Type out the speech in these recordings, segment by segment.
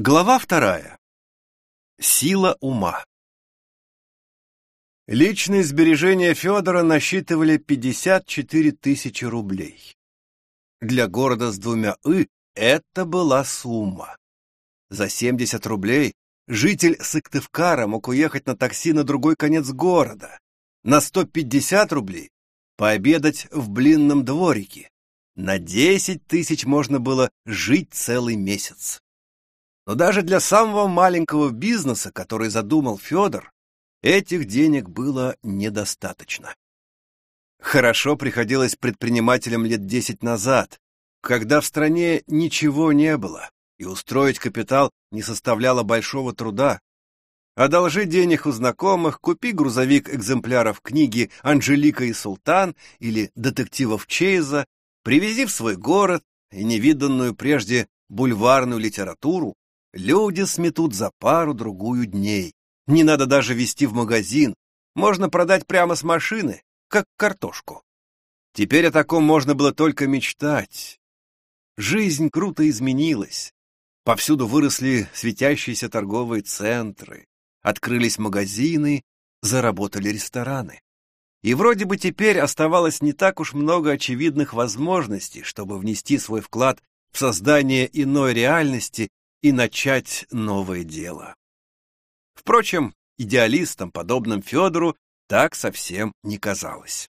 Глава вторая. Сила ума. Личные сбережения Федора насчитывали 54 тысячи рублей. Для города с двумя «ы» это была сумма. За 70 рублей житель Сыктывкара мог уехать на такси на другой конец города. На 150 рублей пообедать в блинном дворике. На 10 тысяч можно было жить целый месяц. Но даже для самого маленького бизнеса, который задумал Федор, этих денег было недостаточно. Хорошо приходилось предпринимателям лет десять назад, когда в стране ничего не было, и устроить капитал не составляло большого труда. Одолжи денег у знакомых, купи грузовик экземпляров книги «Анжелика и Султан» или детективов Чейза, привези в свой город и невиданную прежде бульварную литературу, Люди сметут за пару-другую дней. Не надо даже везти в магазин. Можно продать прямо с машины, как картошку. Теперь о таком можно было только мечтать. Жизнь круто изменилась. Повсюду выросли светящиеся торговые центры, открылись магазины, заработали рестораны. И вроде бы теперь оставалось не так уж много очевидных возможностей, чтобы внести свой вклад в создание иной реальности и начать новое дело. Впрочем, идеалистам, подобным Федору, так совсем не казалось.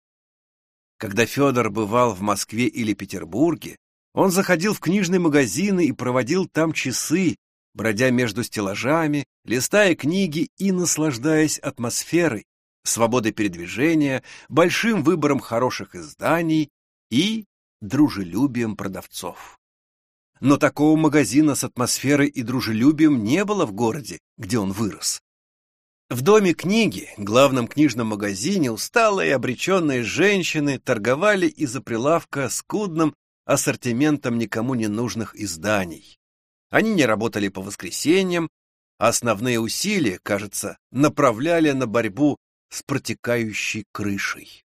Когда Федор бывал в Москве или Петербурге, он заходил в книжные магазины и проводил там часы, бродя между стеллажами, листая книги и наслаждаясь атмосферой, свободой передвижения, большим выбором хороших изданий и дружелюбием продавцов. Но такого магазина с атмосферой и дружелюбием не было в городе, где он вырос. В доме книги, главном книжном магазине, усталые и обреченные женщины торговали из-за прилавка скудным ассортиментом никому не нужных изданий. Они не работали по воскресеньям, а основные усилия, кажется, направляли на борьбу с протекающей крышей.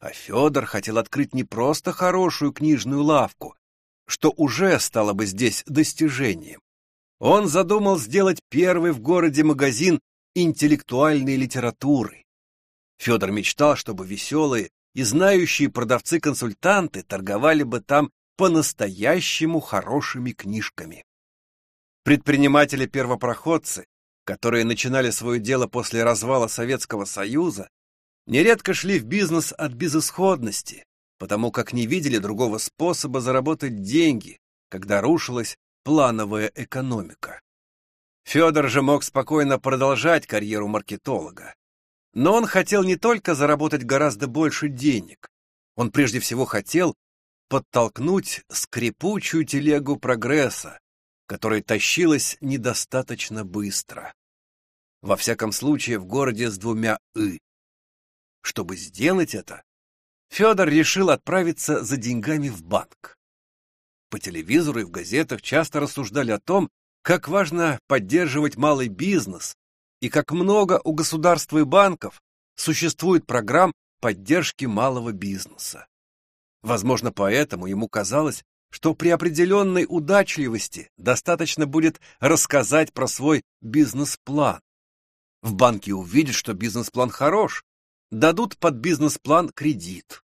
А Федор хотел открыть не просто хорошую книжную лавку, что уже стало бы здесь достижением. Он задумал сделать первый в городе магазин интеллектуальной литературы. Федор мечтал, чтобы веселые и знающие продавцы-консультанты торговали бы там по-настоящему хорошими книжками. Предприниматели-первопроходцы, которые начинали свое дело после развала Советского Союза, нередко шли в бизнес от безысходности, потому как не видели другого способа заработать деньги, когда рушилась плановая экономика. Федор же мог спокойно продолжать карьеру маркетолога. Но он хотел не только заработать гораздо больше денег, он прежде всего хотел подтолкнуть скрипучую телегу прогресса, которая тащилась недостаточно быстро. Во всяком случае, в городе с двумя «ы». Чтобы сделать это, Федор решил отправиться за деньгами в банк. По телевизору и в газетах часто рассуждали о том, как важно поддерживать малый бизнес и как много у государства и банков существует программ поддержки малого бизнеса. Возможно, поэтому ему казалось, что при определенной удачливости достаточно будет рассказать про свой бизнес-план. В банке увидят, что бизнес-план хорош, дадут под бизнес-план кредит.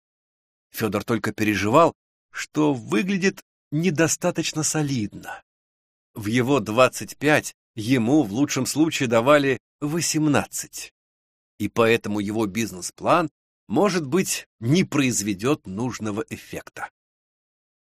Федор только переживал, что выглядит недостаточно солидно. В его 25 ему в лучшем случае давали 18. И поэтому его бизнес-план, может быть, не произведет нужного эффекта.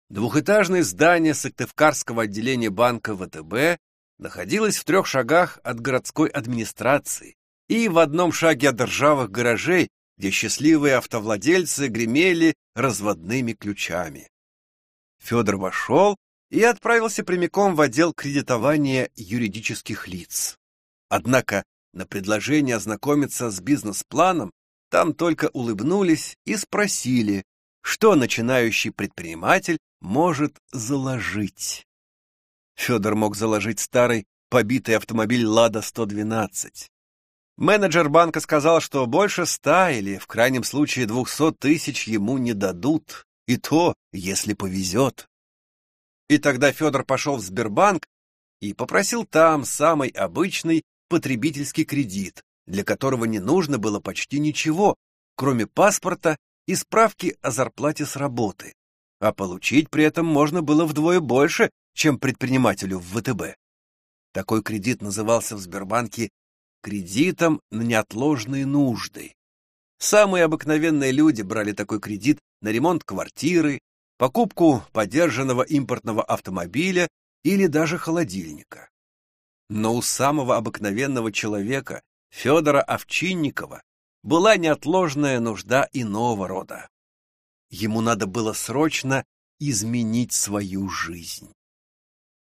Двухэтажное здание Сыктывкарского отделения банка ВТБ находилось в трех шагах от городской администрации и в одном шаге от ржавых гаражей, где счастливые автовладельцы гремели разводными ключами. Федор вошел и отправился прямиком в отдел кредитования юридических лиц. Однако на предложение ознакомиться с бизнес-планом там только улыбнулись и спросили, что начинающий предприниматель может заложить. Федор мог заложить старый побитый автомобиль «Лада-112», Менеджер банка сказал, что больше ста или, в крайнем случае, двухсот тысяч ему не дадут, и то, если повезет. И тогда Федор пошел в Сбербанк и попросил там самый обычный потребительский кредит, для которого не нужно было почти ничего, кроме паспорта и справки о зарплате с работы, а получить при этом можно было вдвое больше, чем предпринимателю в ВТБ. Такой кредит назывался в Сбербанке кредитом на неотложные нужды. Самые обыкновенные люди брали такой кредит на ремонт квартиры, покупку подержанного импортного автомобиля или даже холодильника. Но у самого обыкновенного человека, Федора Овчинникова, была неотложная нужда иного рода. Ему надо было срочно изменить свою жизнь.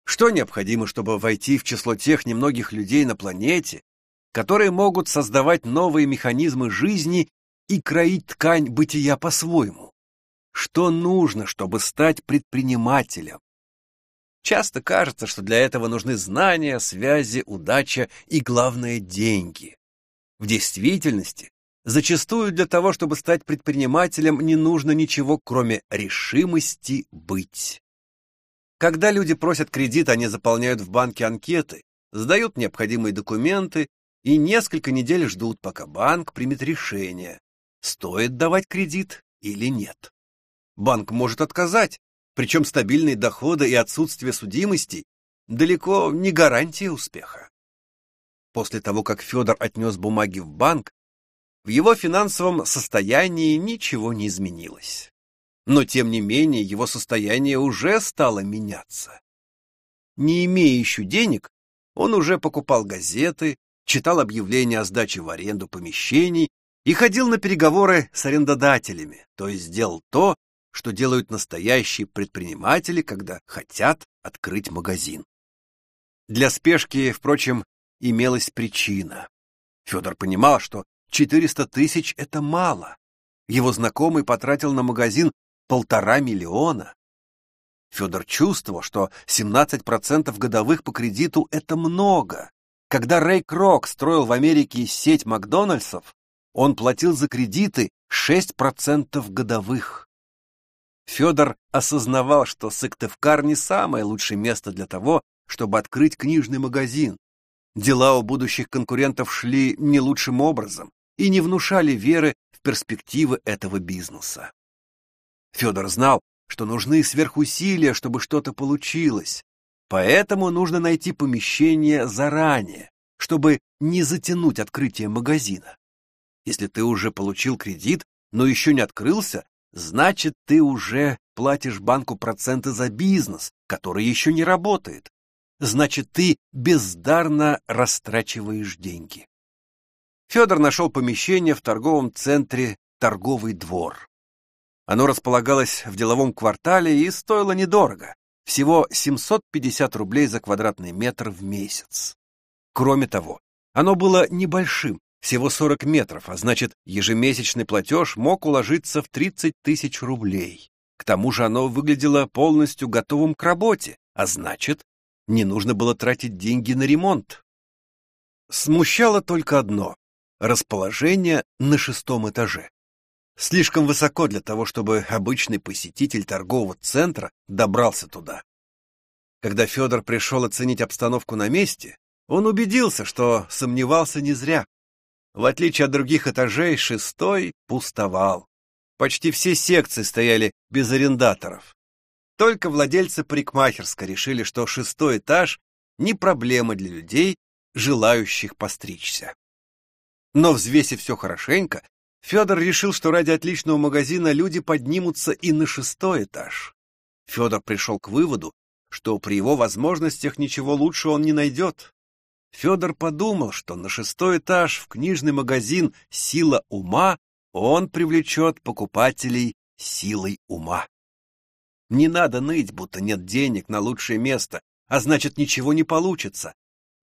Что необходимо, чтобы войти в число тех немногих людей на планете, которые могут создавать новые механизмы жизни и кроить ткань бытия по-своему? Что нужно, чтобы стать предпринимателем? Часто кажется, что для этого нужны знания, связи, удача и, главное, деньги. В действительности, зачастую для того, чтобы стать предпринимателем, не нужно ничего, кроме решимости быть. Когда люди просят кредит, они заполняют в банке анкеты, сдают необходимые документы и несколько недель ждут, пока банк примет решение, стоит давать кредит или нет. Банк может отказать, причем стабильные доходы и отсутствие судимости далеко не гарантия успеха. После того, как Федор отнес бумаги в банк, в его финансовом состоянии ничего не изменилось. Но, тем не менее, его состояние уже стало меняться. Не имея еще денег, он уже покупал газеты, читал объявления о сдаче в аренду помещений и ходил на переговоры с арендодателями, то есть сделал то, что делают настоящие предприниматели, когда хотят открыть магазин. Для спешки, впрочем, имелась причина. Федор понимал, что 400 тысяч — это мало. Его знакомый потратил на магазин полтора миллиона. Федор чувствовал, что 17% годовых по кредиту — это много. Когда Рэй Крок строил в Америке сеть Макдональдсов, он платил за кредиты 6% годовых. Федор осознавал, что Сыктывкар не самое лучшее место для того, чтобы открыть книжный магазин. Дела у будущих конкурентов шли не лучшим образом и не внушали веры в перспективы этого бизнеса. Федор знал, что нужны сверхусилия, чтобы что-то получилось, поэтому нужно найти помещение заранее, чтобы не затянуть открытие магазина. Если ты уже получил кредит, но еще не открылся, значит, ты уже платишь банку проценты за бизнес, который еще не работает. Значит, ты бездарно растрачиваешь деньги. Федор нашел помещение в торговом центре «Торговый двор». Оно располагалось в деловом квартале и стоило недорого, всего 750 рублей за квадратный метр в месяц. Кроме того, оно было небольшим, всего 40 метров, а значит, ежемесячный платеж мог уложиться в 30 тысяч рублей. К тому же оно выглядело полностью готовым к работе, а значит, не нужно было тратить деньги на ремонт. Смущало только одно — расположение на шестом этаже. Слишком высоко для того, чтобы обычный посетитель торгового центра добрался туда. Когда Федор пришел оценить обстановку на месте, он убедился, что сомневался не зря. В отличие от других этажей, шестой пустовал. Почти все секции стояли без арендаторов. Только владельцы парикмахерской решили, что шестой этаж не проблема для людей, желающих постричься. Но взвесив все хорошенько, Федор решил, что ради отличного магазина люди поднимутся и на шестой этаж. Федор пришел к выводу, что при его возможностях ничего лучше он не найдет. Федор подумал, что на шестой этаж в книжный магазин «Сила ума» он привлечет покупателей силой ума. Не надо ныть, будто нет денег на лучшее место, а значит ничего не получится.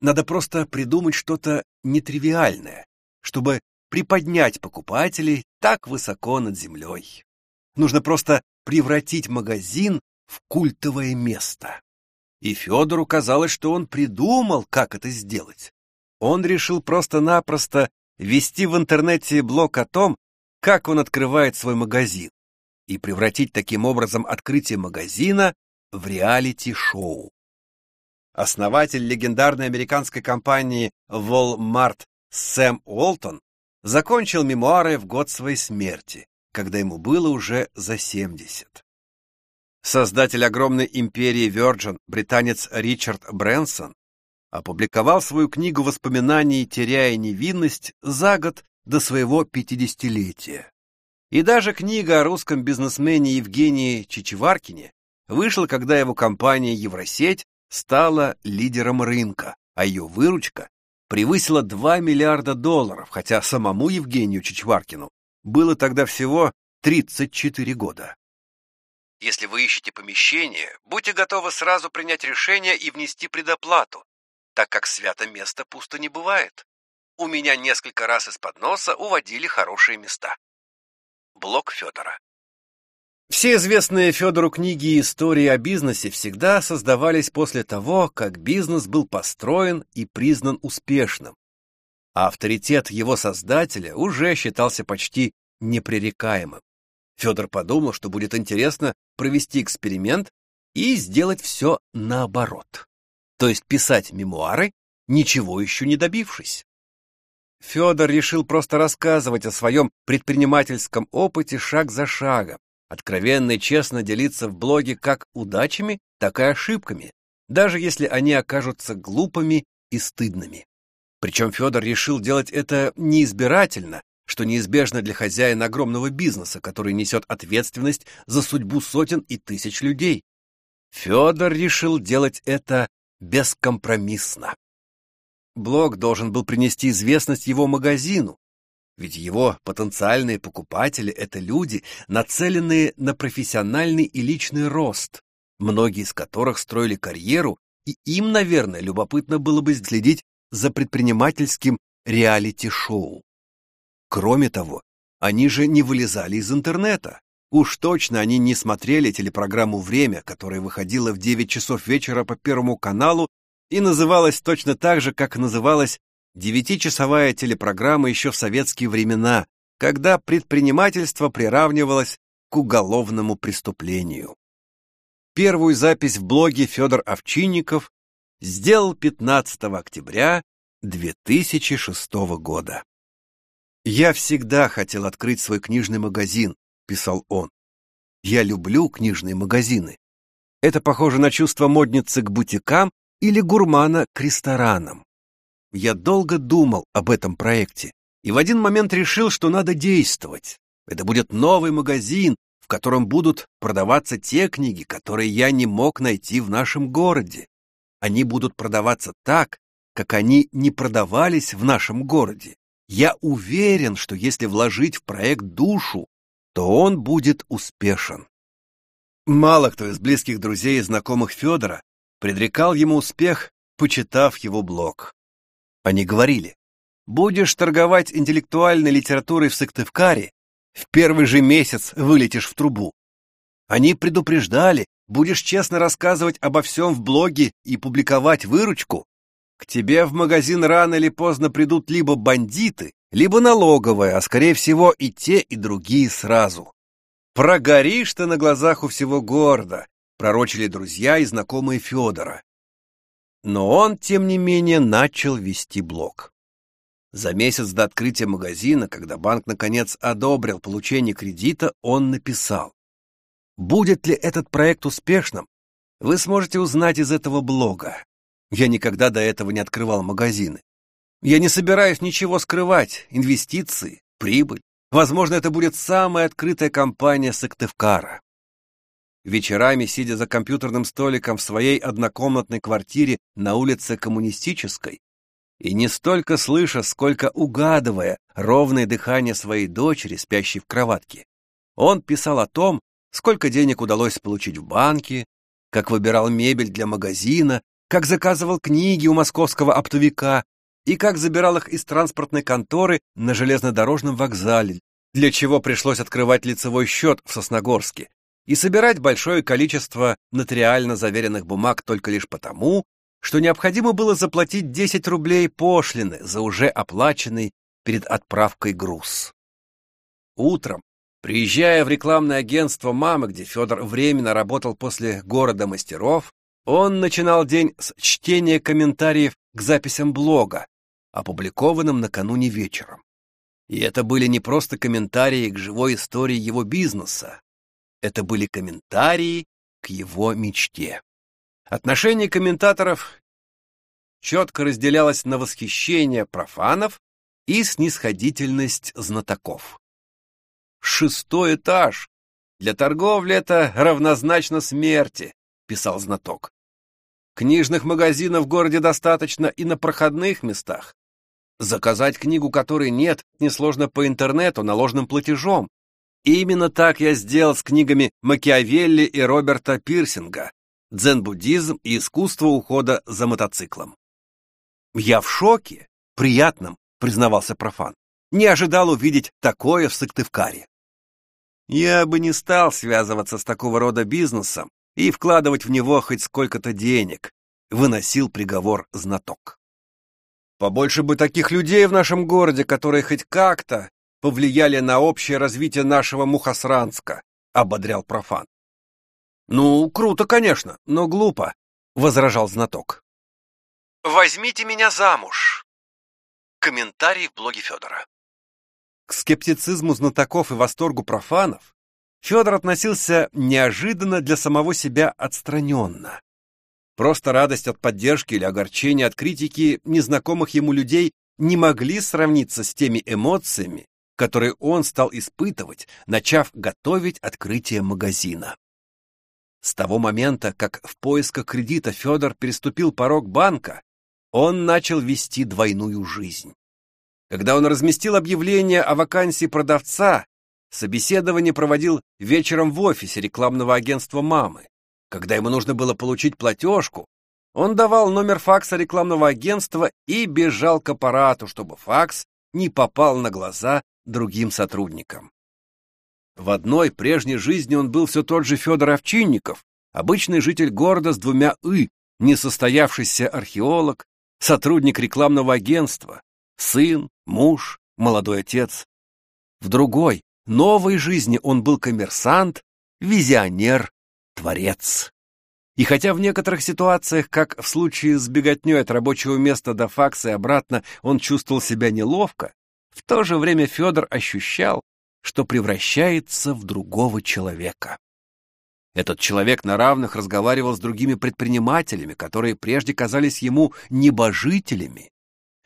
Надо просто придумать что-то нетривиальное, чтобы приподнять покупателей так высоко над землей. Нужно просто превратить магазин в культовое место. И Федору казалось, что он придумал, как это сделать. Он решил просто-напросто вести в интернете блог о том, как он открывает свой магазин, и превратить таким образом открытие магазина в реалити-шоу. основатель легендарной американской компании Walmart Сэм Уолтон, закончил мемуары в год своей смерти, когда ему было уже за 70. Создатель огромной империи Virgin, британец Ричард Брэнсон, опубликовал свою книгу воспоминаний «Теряя невинность» за год до своего пятидесятилетия. И даже книга о русском бизнесмене Евгении Чичеваркине вышла, когда его компания «Евросеть» стала лидером рынка, а ее выручка превысила 2 миллиарда долларов, хотя самому Евгению Чичваркину было тогда всего 34 года. Если вы ищете помещение, будьте готовы сразу принять решение и внести предоплату, так как свято место пусто не бывает. У меня несколько раз из-под носа уводили хорошие места. Блок Федора. Все известные Федору книги и истории о бизнесе всегда создавались после того, как бизнес был построен и признан успешным. А авторитет его создателя уже считался почти непререкаемым. Федор подумал, что будет интересно провести эксперимент и сделать все наоборот. То есть писать мемуары, ничего еще не добившись. Федор решил просто рассказывать о своем предпринимательском опыте шаг за шагом, откровенно и честно делиться в блоге как удачами, так и ошибками, даже если они окажутся глупыми и стыдными. Причем Федор решил делать это неизбирательно, что неизбежно для хозяина огромного бизнеса, который несет ответственность за судьбу сотен и тысяч людей. Федор решил делать это бескомпромиссно. Блог должен был принести известность его магазину, ведь его потенциальные покупатели — это люди, нацеленные на профессиональный и личный рост, многие из которых строили карьеру, и им, наверное, любопытно было бы следить за предпринимательским реалити-шоу. Кроме того, они же не вылезали из интернета. Уж точно они не смотрели телепрограмму «Время», которая выходила в 9 часов вечера по Первому каналу и называлась точно так же, как называлась девятичасовая телепрограмма еще в советские времена, когда предпринимательство приравнивалось к уголовному преступлению. Первую запись в блоге Федор Овчинников сделал 15 октября 2006 года. «Я всегда хотел открыть свой книжный магазин», — писал он. «Я люблю книжные магазины. Это похоже на чувство модницы к бутикам или гурмана к ресторанам. Я долго думал об этом проекте и в один момент решил, что надо действовать. Это будет новый магазин, в котором будут продаваться те книги, которые я не мог найти в нашем городе. Они будут продаваться так, как они не продавались в нашем городе. Я уверен, что если вложить в проект душу, то он будет успешен. Мало кто из близких друзей и знакомых Федора предрекал ему успех, почитав его блог. Они говорили, будешь торговать интеллектуальной литературой в Сыктывкаре, в первый же месяц вылетишь в трубу. Они предупреждали, будешь честно рассказывать обо всем в блоге и публиковать выручку, к тебе в магазин рано или поздно придут либо бандиты, либо налоговая, а скорее всего и те, и другие сразу. Прогоришь ты на глазах у всего города, пророчили друзья и знакомые Федора. Но он, тем не менее, начал вести блог. За месяц до открытия магазина, когда банк наконец одобрил получение кредита, он написал. Будет ли этот проект успешным, вы сможете узнать из этого блога. Я никогда до этого не открывал магазины. Я не собираюсь ничего скрывать, инвестиции, прибыль. Возможно, это будет самая открытая компания Сыктывкара. Вечерами, сидя за компьютерным столиком в своей однокомнатной квартире на улице Коммунистической, и не столько слыша, сколько угадывая ровное дыхание своей дочери, спящей в кроватке, он писал о том, сколько денег удалось получить в банке, как выбирал мебель для магазина, как заказывал книги у московского оптовика и как забирал их из транспортной конторы на железнодорожном вокзале, для чего пришлось открывать лицевой счет в Сосногорске, и собирать большое количество нотариально заверенных бумаг только лишь потому, что необходимо было заплатить 10 рублей пошлины за уже оплаченный перед отправкой груз. Утром, приезжая в рекламное агентство «Мамы», где Федор временно работал после города мастеров, Он начинал день с чтения комментариев к записям блога, опубликованным накануне вечером. И это были не просто комментарии к живой истории его бизнеса, это были комментарии к его мечте. Отношение комментаторов четко разделялось на восхищение профанов и снисходительность знатоков. «Шестой этаж! Для торговли это равнозначно смерти», — писал знаток. Книжных магазинов в городе достаточно и на проходных местах. Заказать книгу, которой нет, несложно по интернету наложенным платежом. Именно так я сделал с книгами Макиавелли и Роберта Пирсинга «Дзен-буддизм и искусство ухода за мотоциклом». «Я в шоке, приятном», — признавался профан. «Не ожидал увидеть такое в Сыктывкаре». Я бы не стал связываться с такого рода бизнесом, и вкладывать в него хоть сколько-то денег, выносил приговор знаток. Побольше бы таких людей в нашем городе, которые хоть как-то повлияли на общее развитие нашего Мухосранска, ободрял профан. Ну, круто, конечно, но глупо, возражал знаток. Возьмите меня замуж. Комментарий в блоге Федора. К скептицизму знатоков и восторгу профанов Федор относился неожиданно для самого себя отстраненно. Просто радость от поддержки или огорчение от критики незнакомых ему людей не могли сравниться с теми эмоциями, которые он стал испытывать, начав готовить открытие магазина. С того момента, как в поисках кредита Федор переступил порог банка, он начал вести двойную жизнь. Когда он разместил объявление о вакансии продавца, Собеседование проводил вечером в офисе рекламного агентства мамы. Когда ему нужно было получить платежку, он давал номер факса рекламного агентства и бежал к аппарату, чтобы факс не попал на глаза другим сотрудникам. В одной прежней жизни он был все тот же Федор Овчинников, обычный житель города с двумя «ы», несостоявшийся археолог, сотрудник рекламного агентства, сын, муж, молодой отец. В другой, новой жизни он был коммерсант, визионер, творец. И хотя в некоторых ситуациях, как в случае с беготней от рабочего места до факса и обратно, он чувствовал себя неловко, в то же время Федор ощущал, что превращается в другого человека. Этот человек на равных разговаривал с другими предпринимателями, которые прежде казались ему небожителями.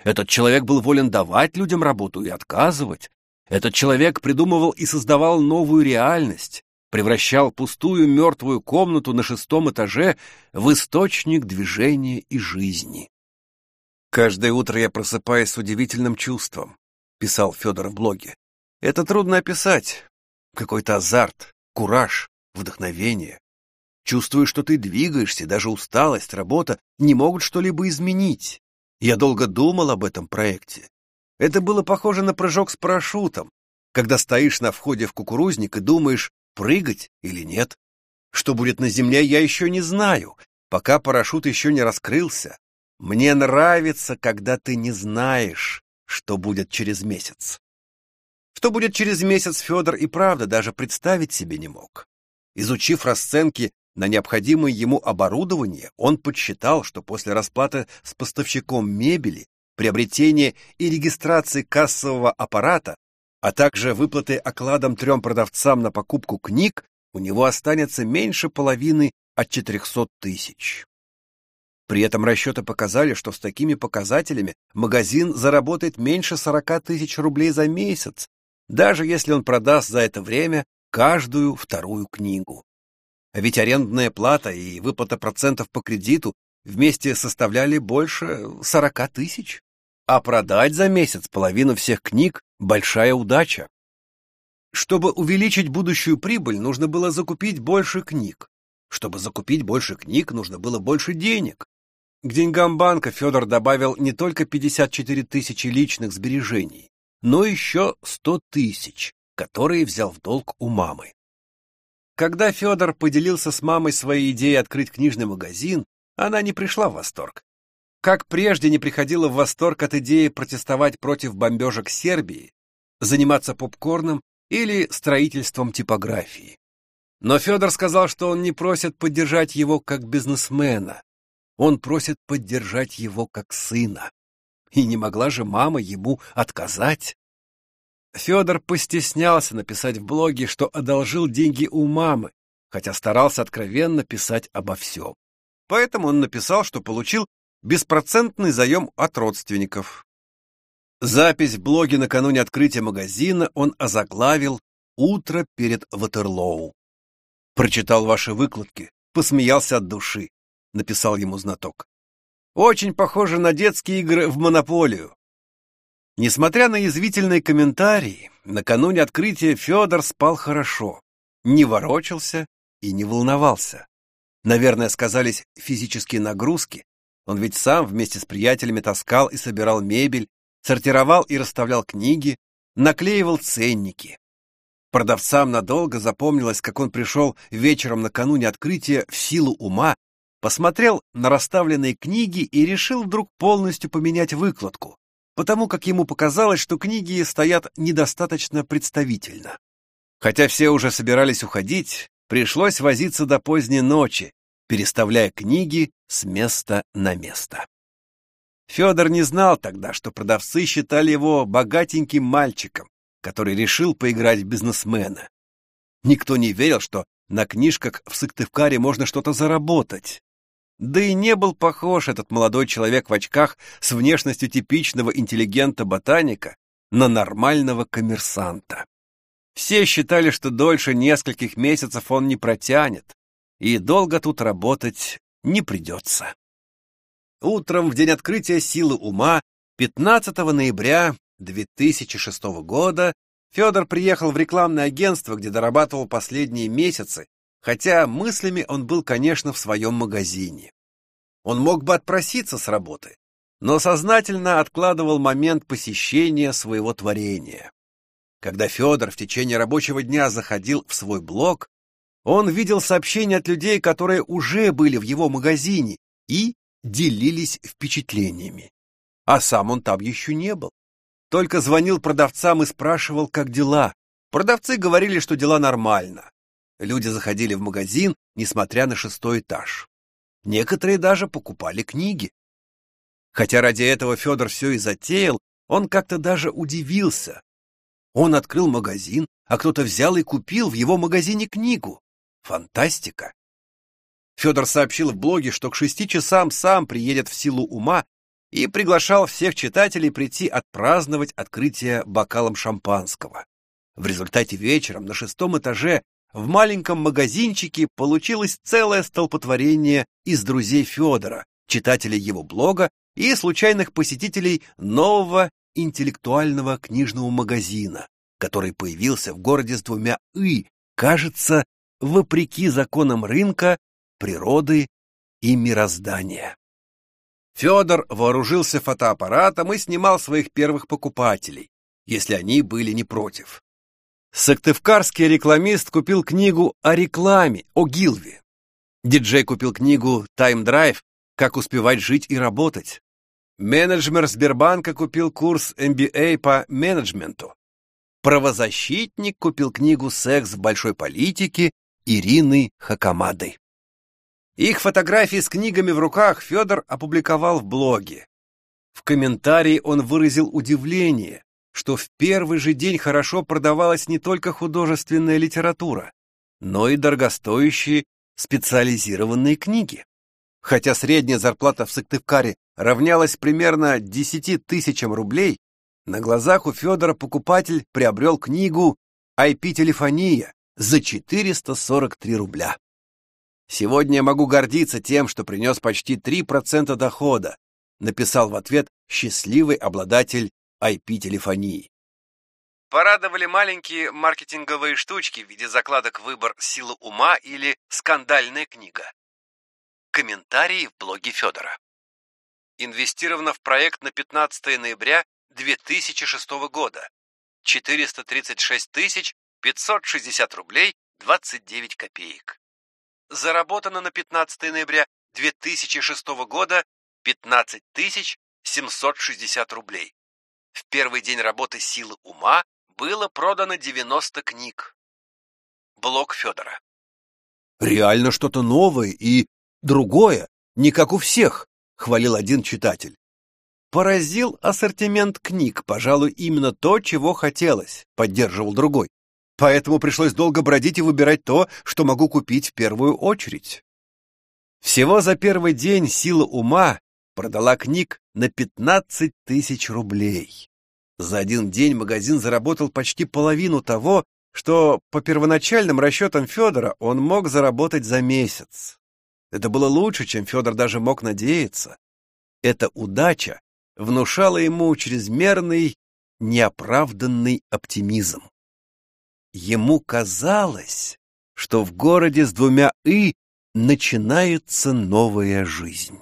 Этот человек был волен давать людям работу и отказывать, этот человек придумывал и создавал новую реальность, превращал пустую мертвую комнату на шестом этаже в источник движения и жизни. «Каждое утро я просыпаюсь с удивительным чувством», — писал Федор в блоге. «Это трудно описать. Какой-то азарт, кураж, вдохновение. Чувствую, что ты двигаешься, даже усталость, работа не могут что-либо изменить. Я долго думал об этом проекте. Это было похоже на прыжок с парашютом, когда стоишь на входе в кукурузник и думаешь, прыгать или нет. Что будет на земле, я еще не знаю, пока парашют еще не раскрылся. Мне нравится, когда ты не знаешь, что будет через месяц. Что будет через месяц, Федор и правда даже представить себе не мог. Изучив расценки на необходимое ему оборудование, он подсчитал, что после расплаты с поставщиком мебели приобретения и регистрации кассового аппарата, а также выплаты окладом трем продавцам на покупку книг, у него останется меньше половины от 400 тысяч. При этом расчеты показали, что с такими показателями магазин заработает меньше 40 тысяч рублей за месяц, даже если он продаст за это время каждую вторую книгу. А ведь арендная плата и выплата процентов по кредиту вместе составляли больше 40 тысяч. А продать за месяц половину всех книг – большая удача. Чтобы увеличить будущую прибыль, нужно было закупить больше книг. Чтобы закупить больше книг, нужно было больше денег. К деньгам банка Федор добавил не только 54 тысячи личных сбережений, но еще 100 тысяч, которые взял в долг у мамы. Когда Федор поделился с мамой своей идеей открыть книжный магазин, она не пришла в восторг. Как прежде не приходила в восторг от идеи протестовать против бомбежек Сербии, заниматься попкорном или строительством типографии. Но Федор сказал, что он не просит поддержать его как бизнесмена. Он просит поддержать его как сына. И не могла же мама ему отказать. Федор постеснялся написать в блоге, что одолжил деньги у мамы, хотя старался откровенно писать обо всем. Поэтому он написал, что получил беспроцентный заем от родственников. Запись в блоге накануне открытия магазина он озаглавил «Утро перед Ватерлоу». «Прочитал ваши выкладки, посмеялся от души», — написал ему знаток. «Очень похоже на детские игры в монополию». Несмотря на язвительные комментарии, накануне открытия Федор спал хорошо, не ворочался и не волновался. Наверное, сказались физические нагрузки. Он ведь сам вместе с приятелями таскал и собирал мебель, сортировал и расставлял книги, наклеивал ценники. Продавцам надолго запомнилось, как он пришел вечером накануне открытия в силу ума, посмотрел на расставленные книги и решил вдруг полностью поменять выкладку, потому как ему показалось, что книги стоят недостаточно представительно. Хотя все уже собирались уходить, пришлось возиться до поздней ночи, переставляя книги с места на место. Федор не знал тогда, что продавцы считали его богатеньким мальчиком, который решил поиграть в бизнесмена. Никто не верил, что на книжках в Сыктывкаре можно что-то заработать. Да и не был похож этот молодой человек в очках с внешностью типичного интеллигента-ботаника на нормального коммерсанта. Все считали, что дольше нескольких месяцев он не протянет, и долго тут работать не придется. Утром, в день открытия силы ума, 15 ноября 2006 года, Федор приехал в рекламное агентство, где дорабатывал последние месяцы, хотя мыслями он был, конечно, в своем магазине. Он мог бы отпроситься с работы, но сознательно откладывал момент посещения своего творения. Когда Федор в течение рабочего дня заходил в свой блог, он видел сообщения от людей, которые уже были в его магазине, и делились впечатлениями. А сам он там еще не был. Только звонил продавцам и спрашивал, как дела. Продавцы говорили, что дела нормально. Люди заходили в магазин, несмотря на шестой этаж. Некоторые даже покупали книги. Хотя ради этого Федор все и затеял, он как-то даже удивился. Он открыл магазин, а кто-то взял и купил в его магазине книгу. Фантастика! Федор сообщил в блоге, что к шести часам сам приедет в силу ума и приглашал всех читателей прийти отпраздновать открытие бокалом шампанского. В результате вечером на шестом этаже в маленьком магазинчике получилось целое столпотворение из друзей Федора, читателей его блога и случайных посетителей нового интеллектуального книжного магазина, который появился в городе с двумя «и», кажется, вопреки законам рынка природы и мироздания. Федор вооружился фотоаппаратом и снимал своих первых покупателей, если они были не против. Сыктывкарский рекламист купил книгу о рекламе, о Гилве. Диджей купил книгу «Тайм Драйв. Как успевать жить и работать». Менеджмер Сбербанка купил курс MBA по менеджменту. Правозащитник купил книгу «Секс в большой политике» Ирины Хакамады. Их фотографии с книгами в руках Федор опубликовал в блоге. В комментарии он выразил удивление, что в первый же день хорошо продавалась не только художественная литература, но и дорогостоящие специализированные книги. Хотя средняя зарплата в Сыктывкаре равнялась примерно 10 тысячам рублей, на глазах у Федора покупатель приобрел книгу «IP-телефония» за 443 рубля. Сегодня я могу гордиться тем, что принес почти 3% дохода, написал в ответ счастливый обладатель IP-телефонии. Порадовали маленькие маркетинговые штучки в виде закладок «Выбор силы ума» или «Скандальная книга». Комментарии в блоге Федора. Инвестировано в проект на 15 ноября 2006 года. 436 560 рублей 29 копеек заработано на 15 ноября 2006 года 15 760 рублей. В первый день работы «Силы ума» было продано 90 книг. Блок Федора. Реально что-то новое и другое, не как у всех, хвалил один читатель. Поразил ассортимент книг, пожалуй, именно то, чего хотелось, поддерживал другой. Поэтому пришлось долго бродить и выбирать то, что могу купить в первую очередь. Всего за первый день сила ума продала книг на 15 тысяч рублей. За один день магазин заработал почти половину того, что по первоначальным расчетам Федора он мог заработать за месяц. Это было лучше, чем Федор даже мог надеяться. Эта удача внушала ему чрезмерный, неоправданный оптимизм. Ему казалось, что в городе с двумя «и» начинается новая жизнь.